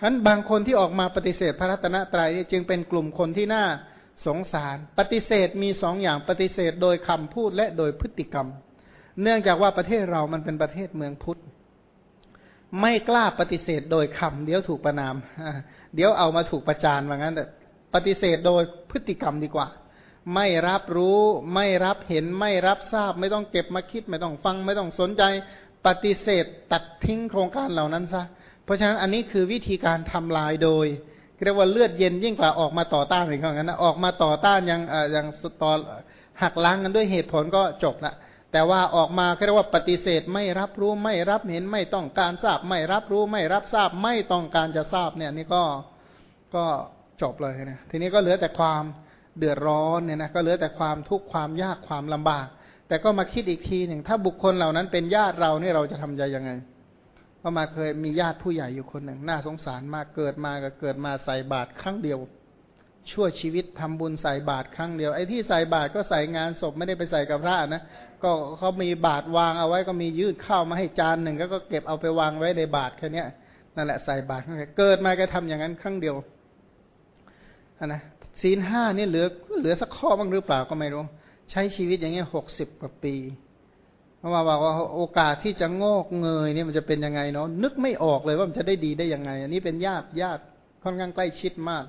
ฉะนั้นบางคนที่ออกมาปฏิเสธพระรัตนตรัยจึงเป็นกลุ่มคนที่น่าสงสาร ปฏิเสธมีสองอย่างปฏิเสธโดยคำพูดและโดยพฤติกรรม เนื่องจากว่าประเทศเรามันเป็นประเทศเมืองพุทธ ไม่กล้าปฏิเสธโดยคำเดี๋ยวถูกประนาม เดี๋ยวเอามาถูกประจานว่างั้นแต่ปฏิเสธโดยพฤติกรรมดีกว่า ไม่รับรู้ไม่รับเห็นไม่รับทราบ ไม่ต้องเก็บมาคิด ไม่ต้องฟัง ไม่ต้องสนใจ ปฏิเสธตัดทิ้งโครงการเหล่านั้นซะ ราะฉะนั้นอันนี้คือวิธีการทำลายโดยเรียกว่าเลือดเย็นยิ่งกว่าออกมาต่อต้านอย่างนั้นนะออกมาต่อต้านยังยังต่อหักล้างกันด้วยเหตุผลก็จบละแต่ว่าออกมาเรียกว่าปฏิเสธไม่รับรู้ไม่รับเห็นไม่ต้องการทราบไม่รับรู้ไม่รับทราบไม่ต้องการจะทราบเนี่ยนี่ก็ก็จบเลยนะทีนี้ก็เหลือแต่ความเดือดร้อนเนี่ยนะก็เหลือแต่ความทุกข์ความยากความลำบาก แต่ก็มาคิดอีกทีหนึ่งถ้าบุคคลเหล่านั้นเป็นญาติเราเนี่ยเราจะทำใจยังไง ก็มาเคยมีญาติผู้ใหญ่อยู่คนหนึ่ง น่าสงสารมากเกิดมาก็เกิดมาใส่บาตรครั้งเดียว ชั่วชีวิตทำบุญใส่บาตรครั้งเดียวไอ้ที่ใส่บาตรก็ใส่งานศพไม่ได้ไปใส่กับพระนะก็เขามีบาตรวางเอาไว้ก็มียืดเข้ามาให้จานหนึ่งก็เก็บเอาไปวางไว้ในบาตรแค่นี้นั่นแหละใส่บาตรเกิดมาก็ทำอย่างนั้นครั้งเดียวนะศีลห้านี่เหลือเหลือสักข้อบ้างหรือเปล่าก็ไม่รู้ ใช้ชีวิตอย่างเงี้ยหกสิบกว่าปี เพราะว่าบอกว่าโอกาสที่จะงอกเงยเนี่ยมันจะเป็นยังไงเนาะนึกไม่ออกเลยว่ามันจะได้ดีได้ยังไง อันนี้เป็นญาติญาติค่อนข้างใกล้ชิดมาก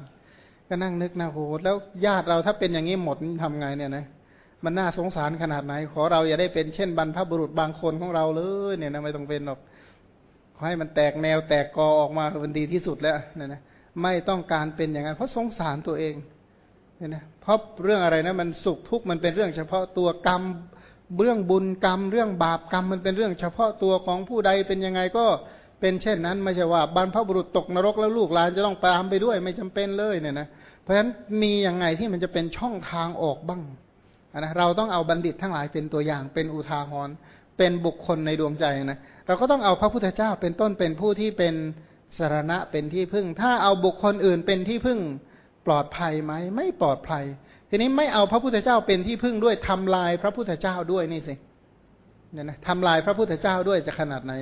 ก็นั่งนึกนะโหแล้วญาติเราถ้าเป็นอย่างนี้หมดทำไงเนี่ยนะมันน่าสงสารขนาดไหน ขอเราอย่าได้เป็นเช่นบรรพบุรุษบางคนของเราเลยเนี่ยนะไม่ต้องเป็นหรอกขอให้มันแตกแนวแตกกอออกมาเป็นดีที่สุดแล้วเนี่ยนะไม่ต้องการเป็นอย่างนั้น เพราะสงสารตัวเองเนี่ยนะเพราะเรื่องอะไรนะมันสุขทุกข์มันเป็นเรื่องเฉพาะตัวกรรม เรื่องบุญกรรม เรื่องบาปกรรมมันเป็นเรื่องเฉพาะตัวของผู้ใดเป็นยังไงก็เป็นเช่นนั้นไม่ใช่ว่าบรรพบุรุษตกนรกแล้วลูกหลานจะต้องตามไปด้วยไม่จำเป็นเลยเนี่ยนะเพราะฉะนั้นมีอย่างไงที่มันจะเป็นช่องทางออกบ้างนะเราต้องเอาบัณฑิตทั้งหลายเป็นตัวอย่างเป็นอุทาหรณ์เป็นบุคคลในดวงใจนะเราก็ต้องเอาพระพุทธเจ้าเป็นต้นเป็นผู้ที่เป็นสารณะเป็นที่พึ่ง ถ้าเอาบุคคลอื่นเป็นที่พึ่งปลอดภัยไหมไม่ปลอดภัย ทีนี้ไม่เอาพระพุทธเจ้าเป็นที่พึ่งด้วยทำลายพระพุทธเจ้าด้วยนี่สิเนี่ยนะทำลายพระพุทธเจ้าด้วยจะขนาดไหน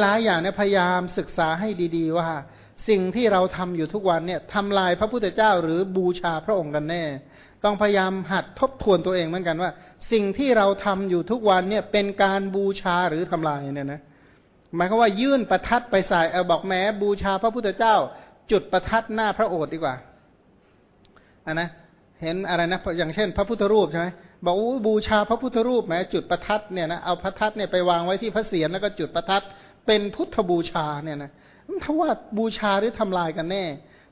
หลายๆอย่างเนี่ยพยายามศึกษาให้ดี ๆ ว่า สิ่งที่เราทำอยู่ทุกวันเนี่ยทำลายพระพุทธเจ้าหรือบูชาพระองค์กันแน่ ต้องพยายามหัดทบทวนตัวเองเหมือนกันว่า สิ่งที่เราทำอยู่ทุกวันเนี่ยเป็นการบูชาหรือทำลายเนี่ยนะหมายความว่ายื่นประทัดไปใส่เออบอกแม้บูชาพระพุทธเจ้า จุดประทัดหน้าพระโอษฐ์ดีกว่าอันนะ เห็นอะไรนะอย่างเช่น พระพุทธรูปใช่ไหมบอกบูชาพระพุทธรูปแม้จุดประทัดเนี่ยนะเอาประทัดเนี่ยไปวางไว้ที่พระเศียรแล้วก็จุดประทัดเป็นพุทธบูชาเนี่ยนะถ้าว่าบูชาหรือทำลายกันแน่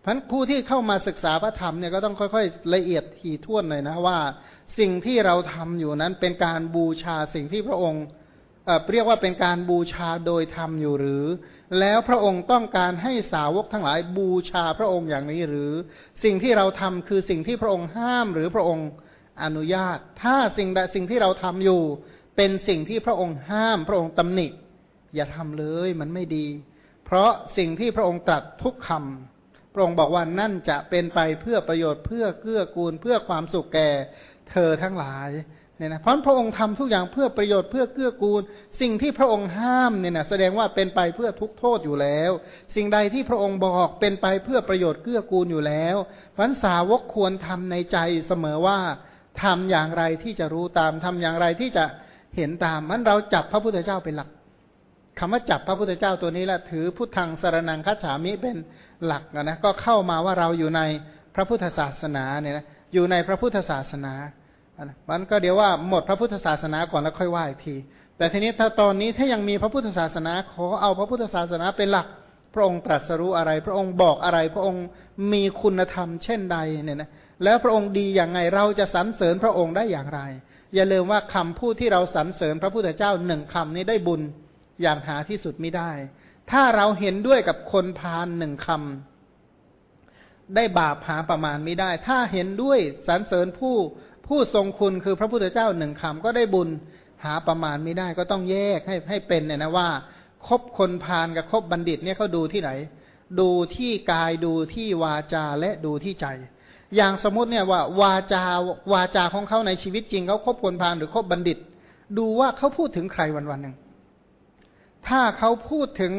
พราะผู้ที่เข้ามาศึกษาพระธรรมเนี่ยก็ต้องค่อยๆ ละเอียดถี่ถ้วนหน่อยนะว่าสิ่งที่เราทำอยู่นั้นเป็นการบูชาสิ่งที่พระองค์เรียกว่าเป็นการบูชาโดยธรรมอยู่หรือ แล้วพระองค์ต้องการให้สาวกทั้งหลายบูชาพระองค์อย่างนี้หรือ สิ่งที่เราทำคือสิ่งที่พระองค์ห้ามหรือพระองค์อนุญาต ถ้าสิ่งใดสิ่งที่เราทำอยู่ เป็นสิ่งที่พระองค์ห้าม พระองค์ตำหนิ อย่าทำเลยมันไม่ดี เพราะสิ่งที่พระองค์ตรัสทุกคำพระองค์บอกว่านั่นจะเป็นไปเพื่อประโยชน์เพื่อเกื้อกูลเพื่อความสุขแก่เธอทั้งหลาย เนี่ยนะเพราะพระองค์ทำทุกอย่างเพื่อประโยชน์เพื่อเกื้อกูล สิ่งที่พระองค์ห้ามเนี่ยนะแสดงว่าเป็นไปเพื่อทุกโทษอยู่แล้ว สิ่งใดที่พระองค์บอกเป็นไปเพื่อประโยชน์เกื้อกูลอยู่แล้วพันสาวกควรทำในใจเสมอว่าทำอย่างไรที่จะรู้ตามทำอย่างไรที่จะเห็นตามมันเราจับพระพุทธเจ้าเป็นหลักคำว่าจับพระพุทธเจ้าตัวนี้แหละถือพุทธังสารนังคัจฉามิเป็นหลักนะก็เข้ามาว่าเราอยู่ในพระพุทธศาสนาเนี่ยนะอยู่ในพระพุทธศาสนา มันก็เดี๋ยวว่าหมดพระพุทธศาสนาก่อนแล้วค่อยว่าอีกที แต่ทีนี้ถ้าตอนนี้ถ้ายังมีพระพุทธศาสนาขอเอาพระพุทธศาสนาเป็นหลัก พระองค์ตรัสรู้อะไร พระองค์บอกอะไร พระองค์มีคุณธรรมเช่นใดเนี่ยนะแล้วพระองค์ดีอย่างไงเราจะสรรเสริญพระองค์ได้อย่างไร อย่าลืมว่าคำพูดที่เราสรรเสริญพระพุทธเจ้าหนึ่งคำนี้ได้บุญอย่างหาที่สุดไม่ได้ ถ้าเราเห็นด้วยกับคนพาลหนึ่งคำได้บาปหาประมาณไม่ได้ ถ้าเห็นด้วยสรรเสริญผู้ ผู้ทรงคุณคือพระพุทธเจ้าหนึ่งคำก็ได้บุญหาประมาณไม่ได้ก็ต้องแยกให้ให้เป็นเนี่ยนะว่าคบคนพาลกับคบบัณฑิตเนี่ยเขาดูที่ไหน ดูที่กายดูที่วาจาและดูที่ใจ อย่างสมมติเนี่ยว่าวาจาวาจาของเขาในชีวิตจริงเขาคบคนพาลหรือคบบัณฑิต ดูว่าเขาพูดถึงใครวันวันหนึ่งถ้าเขาพูดถึง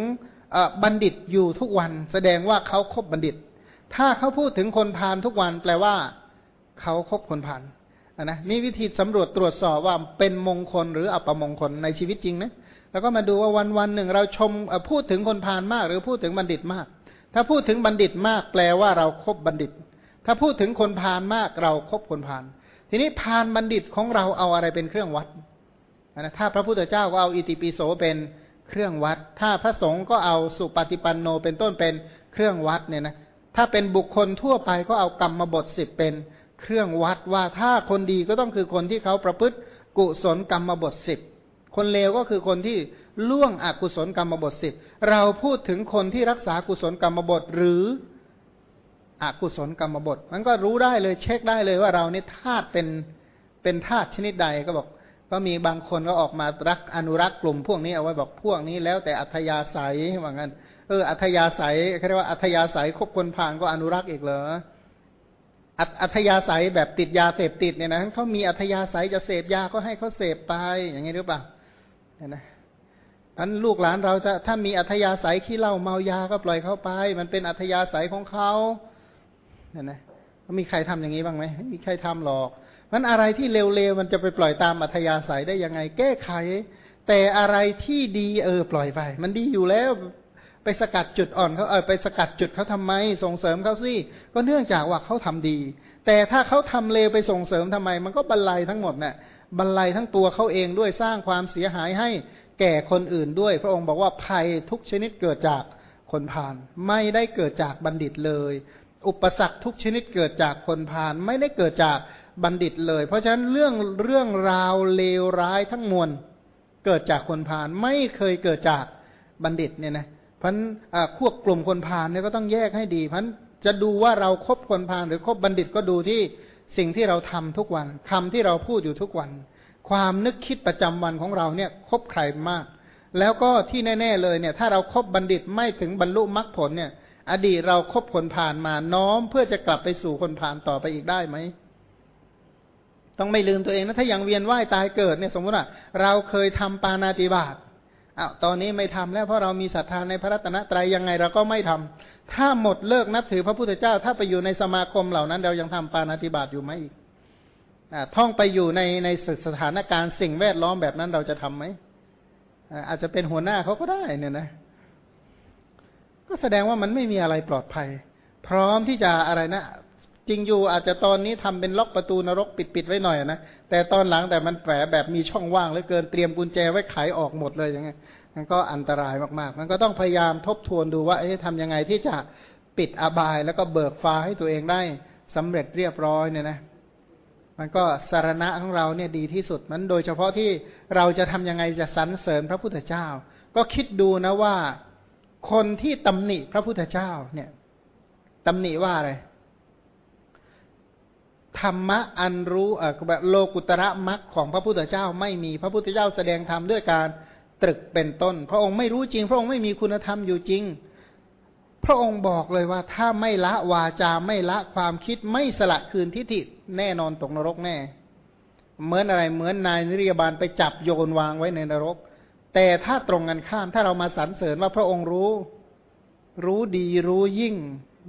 บัณฑิตอยู่ทุกวัน แสดงว่าเขาคบบัณฑิต ถ้าเขาพูดถึงคนพาลทุกวันแปลว่าเขาคบคนพาล นะนี่วิธีสำรวจตรวจสอบว่าเป็นมงคลหรืออัปมงคลในชีวิตจริงนะแล้วก็มาดูว่าวันวันหนึ่งเราชมพูดถึงคนพาลมาก หรือพูดถึงบัณฑิตมาก ถ้าพูดถึงบัณฑิตมากแปลว่าเราครบบัณฑิต ถ้าพูดถึงคนพาลมากเราครบคนพาลทีนี้พาลบัณฑิตของเราเอาอะไรเป็นเครื่องวัดนะถ้าพระพุทธเจ้าก็เอาอิติปิโสเป็นเครื่องวัด ถ้าพระสงฆ์ก็เอาสุปฏิปันโนเป็นต้นเป็นเครื่องวัดเนี่ยนะถ้าเป็นบุคคลทั่วไปก็เอากรรมบทสิบเป็น เครื่องวัดว่าถ้าคนดีก็ต้องคือคนที่เขาประพฤติกุศลกรรมบทสิบคนเลวก็คือคนที่ล่วงอกุศลกรรมบทสิบเราพูดถึงคนที่รักษากุศลกรรมบทหรืออกุศลกรรมบท มันก็รู้ได้เลยเช็คได้เลยว่าเราเนี่ยธาตุเป็นเป็นธาตุชนิดใดก็บอก ก็มีบางคนก็ออกมารักอนุรักษ์กลุ่มพวกนี้เอาไว้บอกพวกนี้แล้วแต่อัธยาศัยว่างั้น เอออัธยาศัยเขาเรียกว่าอัธยาศัยคบคนผ่านก็อนุรักษ์อีกเหรอ อัธยาศัยแบบติดยาเสพติดเนี่ยนะเขามีอัธยาศัยจะเสพยาก็ให้เขาเสพไปอย่างนี้หรือเปล่าเนี่ยนะอันลูกหลานเราจะถ้ามีอัธยาศัยขี้เหล้าเมายาก็ปล่อยเขาไป มันเป็นอัธยาศัยของเขาเนี่ยนะมีใครทำอย่างนี้บ้างไหมมีใครทำหรอกมันอะไรที่เร็วๆมันจะไปปล่อยตามอัธยาศัยได้ยังไง แก้ไข แต่อะไรที่ดีเออปล่อยไป มันดีอยู่แล้ว ไปสกัดจุดอ่อนเขาเออไปสกัดจุดเขาทำไม ส่งเสริมเขาสิก็เนื่องจากว่าเขาทำดี แต่ถ้าเขาทำเลวไปส่งเสริมทำไม มันก็บรรลัยทั้งหมดเนี่ยบรรลัยทั้งตัวเขาเองด้วยสร้างความเสียหายให้แก่คนอื่นด้วย พระองค์บอกว่าภัยทุกชนิดเกิดจากคนพาลไม่ได้เกิดจากบัณฑิตเลย อุปสรรคทุกชนิดเกิดจากคนพาลไม่ได้เกิดจากบัณฑิตเลย เพราะฉะนั้นเรื่องเรื่องราวเลวร้ายทั้งมวลเกิดจากคนพาลไม่เคยเกิดจากบัณฑิตเนี่ยนะ พันพวกกลุ่มคนพาลเนี่ยก็ต้องแยกให้ดีพันจะดูว่าเราครบคนพาลหรือครบบัณฑิตก็ดูที่สิ่งที่เราทำทุกวันคำที่เราพูดอยู่ทุกวัน ความนึกคิดประจำวันของเราเนี่ยคบใครมาก แล้วก็ที่แน่ ๆ เลยเนี่ย ถ้าเราครบบัณฑิตไม่ถึงบรรลุมรรคผลเนี่ย อดีตเราครบคนผ่านมาน้อมเพื่อจะกลับไปสู่คนผ่านต่อไปอีกได้ไหมต้องไม่ลืมตัวเองนะถ้ายังเวียนว่ายตายเกิดเนี่ยสมมติว่าเราเคยทำปานาติบาต อ้าวตอนนี้ไม่ทำแล้วเพราะเรามีศรัทธาในพระรัตนตรัยยังไงเราก็ไม่ทำถ้าหมดเลิกนับถือพระพุทธเจ้า ถ้าไปอยู่ในสมาคมเหล่านั้น เรายังทำปานาติบาตอยู่ไหมอีกท่องไปอยู่ในในสถานการณ์สิ่งแวดล้อมแบบนั้นเราจะทํำไหมอาจจะเป็นหัวหน้าเขาก็ได้เนี่ยนะ ก็แสดงว่ามันไม่มีอะไรปลอดภัย พร้อมที่จะอะไรนะ จริงอยู่อาจจะตอนนี้ทำเป็นล็อกประตูนรกปิดปิดไว้หน่อยนะแต่ตอนหลังแต่มันแฝงแบบมีช่องว่างเหลือเกินเตรียมกุญแจไว้ไขออกหมดเลยอย่างเงี้ยมันก็อันตรายมากๆ มันก็ต้องพยายามทบทวนดูว่าเอ๊ะทำยังไงที่จะปิดอบายแล้วก็เบิกฟ้าให้ตัวเองได้สำเร็จเรียบร้อยเนี่ยนะมันก็สารณะของเราเนี่ยดีที่สุดมันโดยเฉพาะที่เราจะทำยังไงจะสรรเสริญพระพุทธเจ้า ก็คิดดูนะว่าคนที่ตำหนิพระพุทธเจ้าเนี่ยตำหนิว่าอะไร ธรรมะอันรู้โลกุตระมรรคของพระพุทธเจ้าไม่มีพระพุทธเจ้าแสดงธรรมด้วยการตรึกเป็นต้น พระองค์ไม่รู้จริง พระองค์ไม่มีคุณธรรมอยู่จริง พระองค์บอกเลยว่าถ้าไม่ละวาจาไม่ละความคิดไม่สละคืนทิฏฐิแน่นอนตกนรกแน่ เหมือนอะไรเหมือนนายนิรยาบาลไปจับโยนวางไว้ในนรก แต่ถ้าตรงกันข้ามถ้าเรามาสรรเสริญว่าพระองค์รู้ รู้ดีรู้ยิ่ง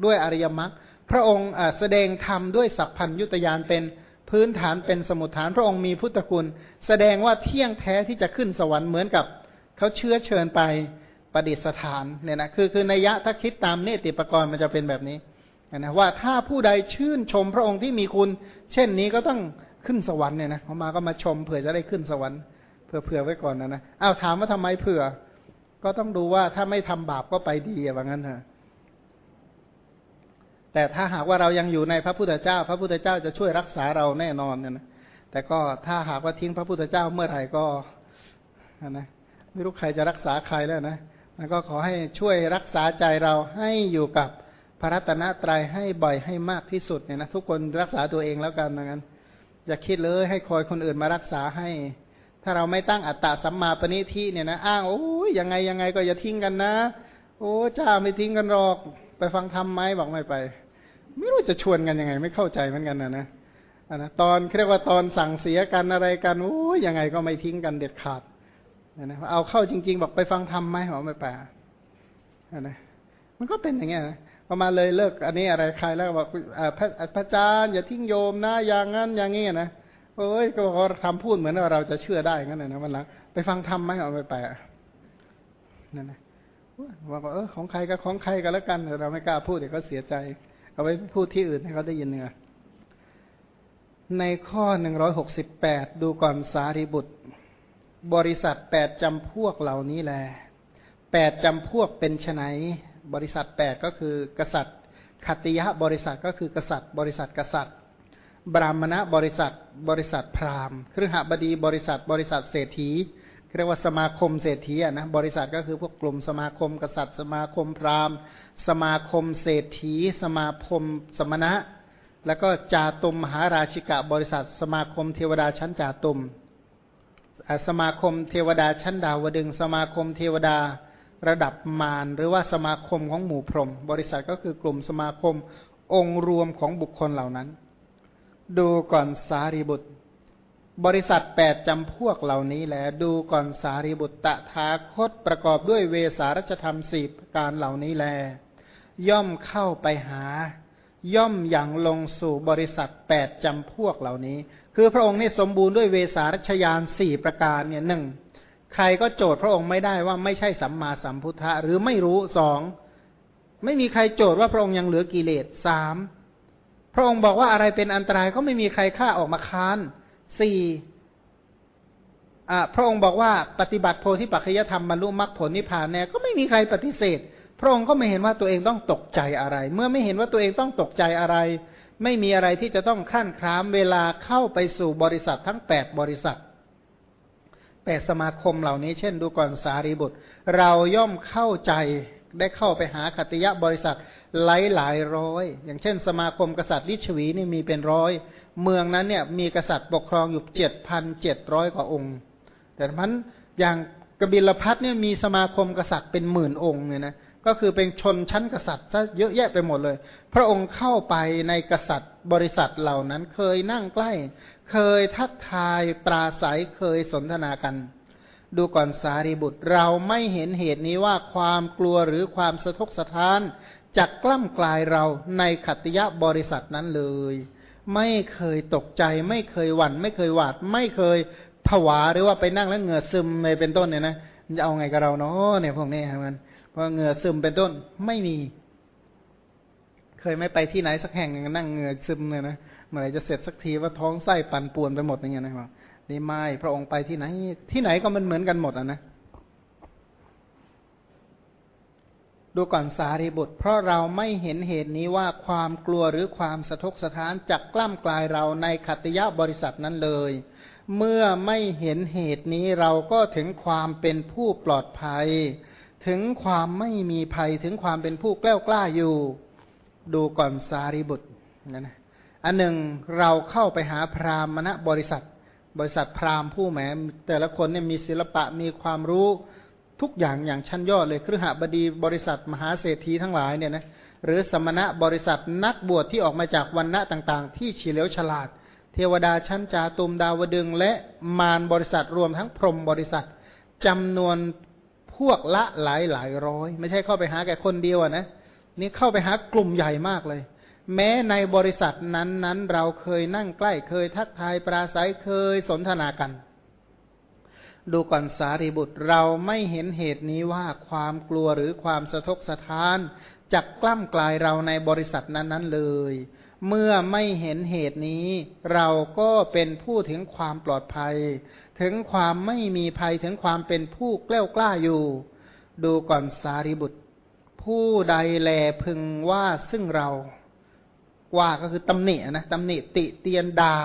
ด้วยอริยมรรค พระองค์แสดงธรรมด้วยสัพพัญยุตยานเป็นพื้นฐานเป็นสมุทฐานพระองค์มีพุทธคุณ แสดงว่าเที่ยงแท้ที่จะขึ้นสวรรค์เหมือนกับเขาเชื้อเชิญไปประดิษฐานเนี่ยนะคือคือนัยยะถ้าคิดตามเนติปกรณ์มันจะเป็นแบบนี้นะว่าถ้าผู้ใดชื่นชมพระองค์ที่มีคุณ เช่นนี้ก็ต้องขึ้นสวรรค์เนี่ยนะเขามาก็มาชมเผื่อจะได้ขึ้นสวรรค์เผื่อเผื่อไว้ก่อนนะนะอ้าวถามว่าทำไมเผื่อ ก็ต้องดูว่าถ้าไม่ทำบาปก็ไปดีอย่างนั้นเถอะ แต่ถ้าหากว่าเรายังอยู่ในพระพุทธเจ้า พระพุทธเจ้าจะช่วยรักษาเราแน่นอนเนี่ยนะแต่ก็ถ้าหากว่าทิ้งพระพุทธเจ้าเมื่อไหร่ก็นะไม่รู้ใครจะรักษาใครแล้วนะมันก็ขอให้ช่วยรักษาใจเราให้อยู่กับพระรัตนตรัยให้บ่อยให้มากที่สุดเนี่ยนะทุกคนรักษาตัวเองแล้วกันนะงั้นอย่าคิดเลยให้คอยคนอื่นมารักษาให้ ถ้าเราไม่ตั้งอัตตาสัมมาปณิทิเนี่ยนะอ้างโอ้ยยังไงยังไงก็อย่าทิ้งกันนะ โอ้เจ้าไม่ทิ้งกันหรอก ไปฟังธรรมไหมบอกไม่ไป ไม่รู้จะชวนกันยังไง ไม่เข้าใจเหมือนกันนะนะนะตอนเรียกว่าตอนสั่งเสียกันอะไรกันโอ้ยยังไงก็ไม่ทิ้งกันเด็ดขาดนะเอาเข้าจริง ๆ บอกไปฟังธรรมไหมบอกไม่ไปนะมันก็เป็นอย่างเงี้ยนะพอมาเลยเลิก อันนี้อะไรใครแล้วบอกพระพระอาจารย์อย่าทิ้งโยมนะอย่างนั้นอย่างงี้นะโอ้ยก็เขาทำพูดเหมือนว่าเราจะเชื่อได้งั้นนะวันหลังไปฟังธรรมไหมเอาไปไปนั่นนะ ว่าเออของใครก็ของใครก็แล้วกันเราไม่กล้าพูดเดี๋ยวเขาเสียใจ เอาไปพูดที่อื่นให้เขาได้ยินเนื้อในข้อหนึ่งร้อยหกสิบแปดดูก่อนสารีบุตร บริษัทแปดจำพวกเหล่านี้แหละแปดจำพวกเป็นไฉนบริษัทแปดก็คือกษัตริย์ขัติยะบริษัทก็คือกษัตริย์ บริษัทกษัตริย์ บรามณะบริษัท บริษัทพราหมณ์ครหบดีบริษัท บริษัทเศรษฐี เรียกว่าสมาคมเศรษฐีอะนะบริษัทก็คือพวกกลุ่มสมาคมกษัตริย์ สมาคมพราหมณ์ สมาคมเศรษฐี สมาคมสมณะ แล้วก็จาตุมมหาราชิกะบริษัท สมาคมเทวดาชั้นจาตุมสมาคมเทวดาชั้นดาวดึง สมาคมเทวดาระดับมารหรือว่าสมาคมของหมู่พรหมบริษัทก็คือกลุ่มสมาคมองค์รวมของบุคคลเหล่านั้น ดูก่อนสารีบุตร บริษัทแปดจำพวกเหล่านี้แหละดูก่อนสารีบุตรตถาคตประกอบด้วยเวสารัชธรรมสี่การเหล่านี้แล ย่อมเข้าไปหา ย่อมอย่างลงสู่บริษัทแปดจำพวกเหล่านี้ คือพระองค์นี่สมบูรณ์ด้วยเวสารัชยานสี่ประการเนี่ยหนึ่งใครก็โจทย์พระองค์ไม่ได้ว่าไม่ใช่สัมมาสัมพุทธะหรือไม่รู้สองไม่มีใครโจทย์ว่าพระองค์ยังเหลือกิเลสสามพระองค์บอกว่าอะไรเป็นอันตรายก็ไม่มีใครฆ่าออกมาค้าน สี่พระองค์บอกว่าปฏิบัติโพธิปัจจยธรรมบรรลุมรรคผลนิพพานแน่ก็ไม่มีใครปฏิเสธ พระองค์ก็ไม่เห็นว่าตัวเองต้องตกใจอะไร เมื่อไม่เห็นว่าตัวเองต้องตกใจอะไร ไม่มีอะไรที่จะต้องขั้นครามเวลาเข้าไปสู่บริษัททั้งแปดบริษัทแปดสมาคมเหล่านี้เช่นดูก่อนสารีบุตร เราย่อมเข้าใจได้เข้าไปหาคติยะบริษัทหลายหลายร้อย อย่างเช่น สมาคมกษัตริย์ลิชวีนี่มีเป็นร้อย เมืองนั้นเนี่ยมีกษัตริย์ปกครองอยู่เจ็ดพันเจ็ดร้อยกว่าองค์ แต่มันอย่างกบิลพัทเนี่ยมีสมาคมกษัตริย์เป็นหมื่นองค์เนี่ยนะก็คือเป็นชนชั้นกษัตริย์ซะเยอะแยะไปหมดเลย พระองค์เข้าไปในกษัตริย์บริษัทเหล่านั้นเคยนั่งใกล้ เคยทักทายปราศัยเคยสนทนากัน ดูก่อนสารีบุตรเราไม่เห็นเหตุนี้ว่าความกลัวหรือความสะทกสะท้านจักกล้ำกลายเราในขัตติยะบริษัทนั้นเลย ไม่เคยตกใจ ไม่เคยหวัน่น ไม่เคยหวาด ไม่เคยผวาหรือว่าไปนั่งแล้วเหงื่อซึมเลยเป็นต้นเนี่ยนะจะเอาไงกับเราเนาะเนี่ยพวกนี้ครับมันเพราะเหงื่อซึมเป็นต้นไม่มี เคยไม่ไปที่ไหนสักแห่งนั่งเหงื่อซึมเลยนะเมื่อไรจะเสร็จสักทีว่าท้องไส้ปั่นป่วนไปหมดอย่างเงี้ยนะครับนี่ไม่พระองค์ไปที่ไหน ที่ไหนก็มันเหมือนกันหมดอะนะ ดูก่อนสารีบุตร เพราะเราไม่เห็นเหตุนี้ว่าความกลัวหรือความสะทกสะท้านจักกล้ำกลายเราในขัตยะบริษัทนั้นเลย เมื่อไม่เห็นเหตุนี้เราก็ถึงความเป็นผู้ปลอดภัย ถึงความไม่มีภัยถึงความเป็นผู้แกล้วกล้าอยู่ ดูก่อนสารีบุตรนะนะอันหนึ่งเราเข้าไปหาพราหมณบริษัท บริษัทพราหมณ์ผู้แหมแต่ละคนเนี่ยมีศิลปะมีความรู้ ทุกอย่างอย่างชั้นยอดเลยครหบดีบริษัทมหาเศรษฐีทั้งหลายเนี่ยนะหรือสมณะบริษัทนักบวชที่ออกมาจากวันณะต่าง ๆ ที่เฉลียวฉลาด เทวดาชั้นจาตุมดาวดึงและมารบริษัทรวมทั้งพรหมบริษัทจำนวนพวกละหลายหลายร้อย ไม่ใช่เข้าไปหาแค่คนเดียวนะนี่เข้าไปหากลุ่มใหญ่มากเลย แม้ในบริษัทนั้นนั้นเราเคยนั่งใกล้เคยทักทายปราศัยเคยสนทนากัน ดูก่อนสารีบุตรเราไม่เห็นเหตุนี้ว่าความกลัวหรือความสะทกสะท้านจักกล้ำกลายเราในบริษัทนั้นนั้นเลย เมื่อไม่เห็นเหตุนี้ เราก็เป็นผู้ถึงความปลอดภัย ถึงความไม่มีภัยถึงความเป็นผู้กล้ากล้าอยู่ ดูก่อนสารีบุตร ผู้ใดแลพึงว่าซึ่งเรา ว่าก็คือตำหนินะตำหนิติเตียนด่า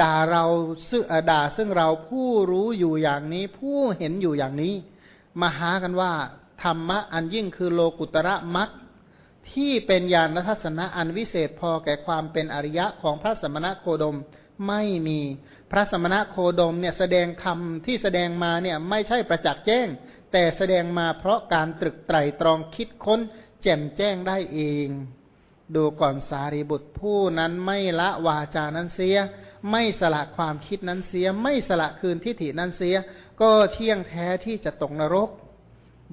ด่าเราซึ่งด่าซึ่งเราผู้รู้อยู่อย่างนี้ ผู้เห็นอยู่อย่างนี้ มาหากันว่า ธรรมะอันยิ่งคือโลกุตระมักที่เป็นญาณทัศนะอันวิเศษพอแก่ความเป็นอริยะของพระสมณะโคดมไม่มีพระสมณะโคดมเนี่ยแสดงคำที่แสดงมาเนี่ยไม่ใช่ประจักษ์แจ้ง แต่แสดงมาเพราะการตรึกไตรตรองคิดค้น แจ่มแจ้งได้เอง ดูก่อนสารีบุตรผู้นั้นไม่ละวาจานั้นเสีย ไม่สละความคิดนั้นเสีย ไม่สละคืนทิฏฐินั้นเสีย ก็เที่ยงแท้ที่จะตกนรก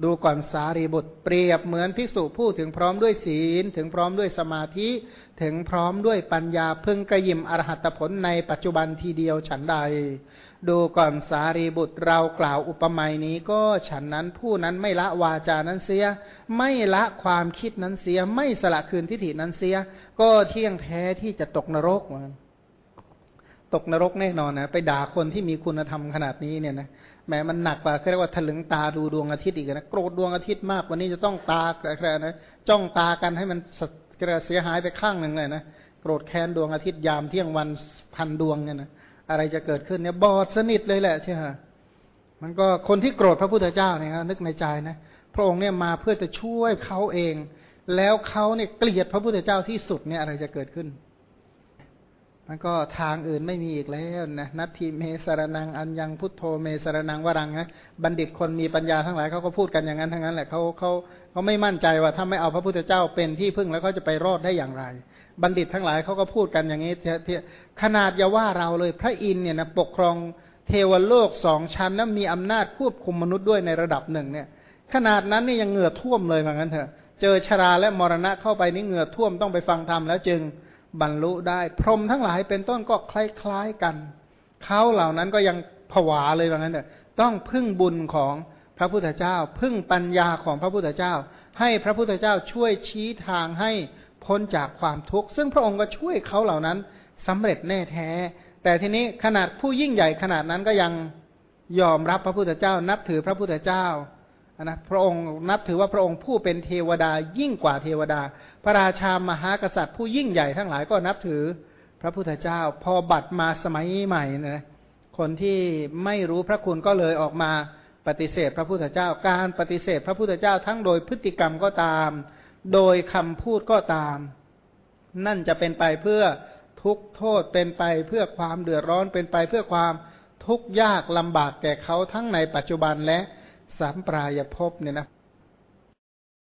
ดูก่อนสารีบุตรเปรียบเหมือนภิกษุผู้ถึงพร้อมด้วยศีล ถึงพร้อมด้วยสมาธิ ถึงพร้อมด้วยปัญญาพึงกระยิมอรหัตผลในปัจจุบันทีเดียวฉันใด ดูก่อนสารีบุตรเรากล่าวอุปมานี้ก็ฉันนั้นผู้นั้นไม่ละวาจานั้นเสีย ไม่ละความคิดนั้นเสีย ไม่สละคืนทิฏฐินั้นเสีย ก็เที่ยงแท้ที่จะตกนรก ตกนรกแน่นอนนะไปด่าคนที่มีคุณธรรมขนาดนี้เนี่ยนะแม้มันหนักกว่าเรียกว่าถลึงตาดูดวงอาทิตย์อีกนะโกรธดวงอาทิตย์มากวันนี้จะต้องตาอะไรนะจ้องตากันให้มันเสียหายไปข้างหนึ่งเลยนะโกรธแค้นดวงอาทิตย์ยามเที่ยงวันพันดวงเนี่ยนะอะไรจะเกิดขึ้นเนี่ยบอดสนิทเลยแหละใช่ไหมมันก็คนที่โกรธพระพุทธเจ้าเนี่ยนึกในใจนะพระองค์เนี่ยมาเพื่อจะช่วยเขาเอง แล้วเขาเนี่ยเกลียดพระพุทธเจ้าที่สุดเนี่ยอะไรจะเกิดขึ้น มันก็ทางอื่นไม่มีอีกแล้วนะนัตถิเมสรนังอันยังพุทโธเมสรนังวรังนะบัณฑิตคนมีปัญญาทั้งหลายเขาก็พูดกันอย่างนั้นทั้งนั้นแหละเขาเขาเขาไม่มั่นใจว่าถ้าไม่เอาพระพุทธเจ้าเป็นที่พึ่งแล้วเขาจะไปรอดได้อย่างไร บัณฑิตทั้งหลายเขาก็พูดกันอย่างนี้เทขนาดอย่าว่าเราเลยพระอินเนี่ยนะปกครองเทวโลกสองชั้นแล้วมีอำนาจควบคุมมนุษย์ด้วยในระดับหนึ่งเนี่ย ขนาดนั้นนี่ยังเหงื่อท่วมเลยเหมือนกันเถอะ เจอชราและมรณะเข้าไปนี่เหงื่อท่วมต้องไปฟังธรรมแล้วจึง บรรลุได้ พรหมทั้งหลายเป็นต้นก็คล้ายๆกัน เขาเหล่านั้นก็ยังผวาเลยว่างั้นเถอะต้องพึ่งบุญของพระพุทธเจ้า พึ่งปัญญาของพระพุทธเจ้า ให้พระพุทธเจ้าช่วยชี้ทางให้พ้นจากความทุกข์ ซึ่งพระองค์ก็ช่วยเขาเหล่านั้นสำเร็จแน่แท้ แต่ทีนี้ขนาดผู้ยิ่งใหญ่ขนาดนั้นก็ยังยอมรับพระพุทธเจ้า นับถือพระพุทธเจ้า นะพระองค์นับถือว่าพระองค์ผู้เป็นเทวดายิ่งกว่าเทวดา พระราชามหากษัตริย์ผู้ยิ่งใหญ่ทั้งหลายก็นับถือพระพุทธเจ้า พอบัตรมาสมัยใหม่นะคนที่ไม่รู้พระคุณก็เลยออกมาปฏิเสธพระพุทธเจ้าการปฏิเสธพระพุทธเจ้าทั้งโดยพฤติกรรมก็ตาม โดยคำพูดก็ตาม นั่นจะเป็นไปเพื่อทุกโทษเป็นไปเพื่อความเดือดร้อนเป็นไปเพื่อความทุกข์ยากลำบากแก่เขาทั้งในปัจจุบันและ สามปรายภพเนี่ยนะ